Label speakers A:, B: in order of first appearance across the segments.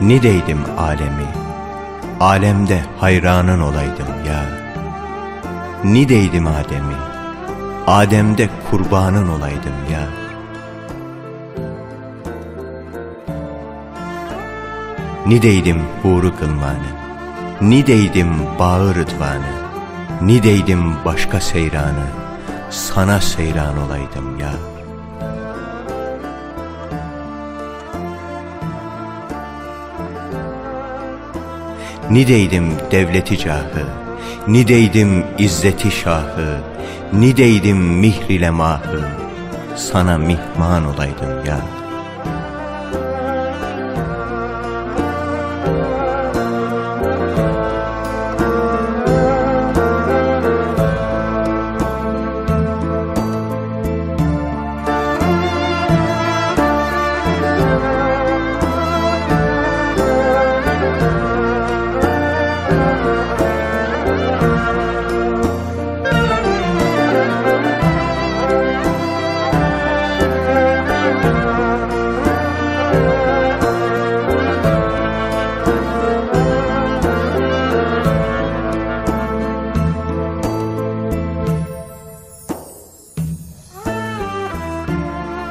A: Nideydim alemi, alemde hayranın olaydım ya. Nideydim Adem'i, Adem'de kurbanın olaydım ya. Nideydim huru kılmanı, nideydim bağı rıdvanı, nideydim başka seyranı, sana seyran olaydım ya.'' Nideydim devleti cahı, nideydim izzeti şahı, nideydim mihrile mahı, sana mihman olaydım ya.''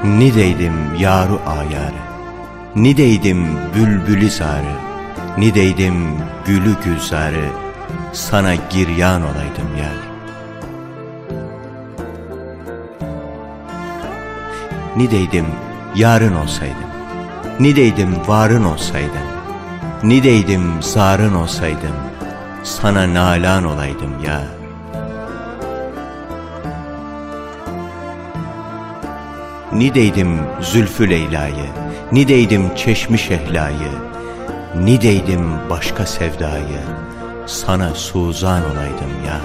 A: Nideydim yaru ayarı, Nideydim bülbülü zarı, Nideydim gülü gülzarı, Sana giryan olaydım yar. Nideydim yarın olsaydım, Nideydim varın olsaydım, Nideydim zarın olsaydım, Sana nalan olaydım yar. Nideydim Zülfü Leyla'yı, nideydim Çeşmi Şehla'yı, nideydim başka sevdayı, sana suzan olaydım ya.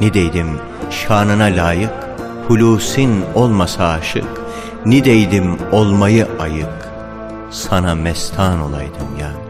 A: Nideydim şanına layık, hulusin olmasa aşık, nideydim olmayı ayık, sana mestan olaydım ya.''